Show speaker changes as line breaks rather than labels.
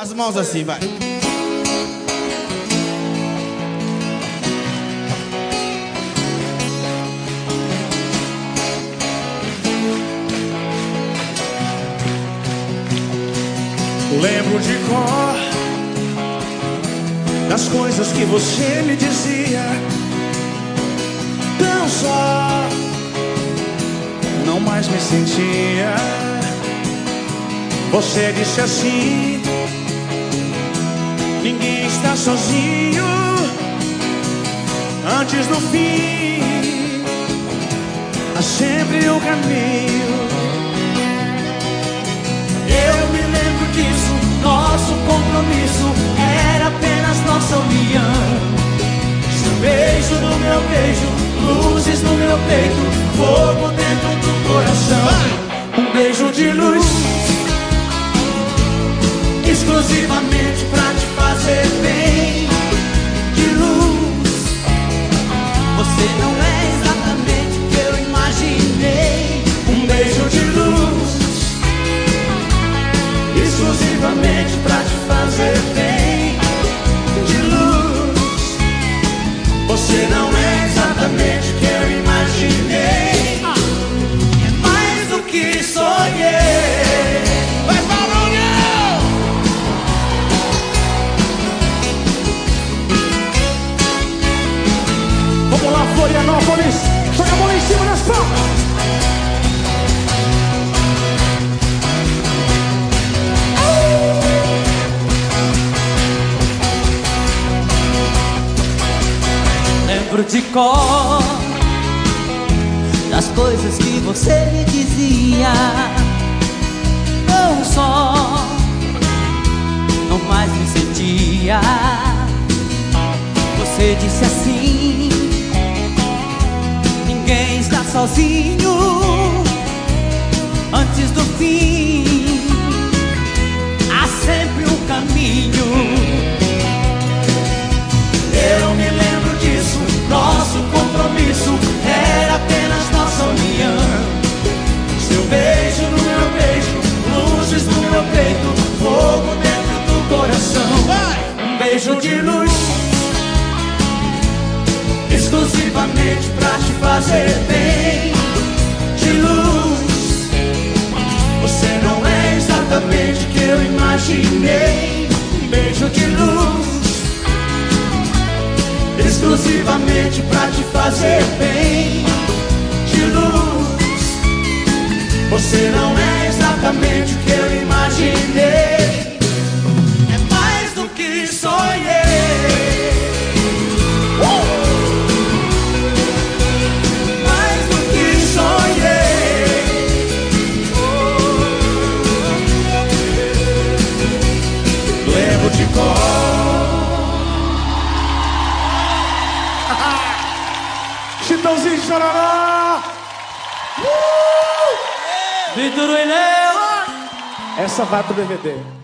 As mãos assim, vai.
Lembro de cor das coisas que você me dizia. Tão só, não mais me sentia. Você disse assim: Ninguém está sozinho antes do fim. Há sempre um caminho.
Eu me lembro disso, nosso compromisso era apenas nossa união. Seu beijo no meu beijo, luzes no meu peito, fogo dentro do coração. Um beijo de luz, exclusivamente pra te exclusivamente pra Lembro de cor das coisas que você me dizia. Não só, não mais me sentia. Você disse assim: Ninguém está sozinho Um beijo de luz, exclusivamente pra te fazer bem. De luz, você não é exatamente o que eu imaginei. Um beijo de luz exclusivamente pra
Chororó!
Vitor William.
Essa vai pro DVD.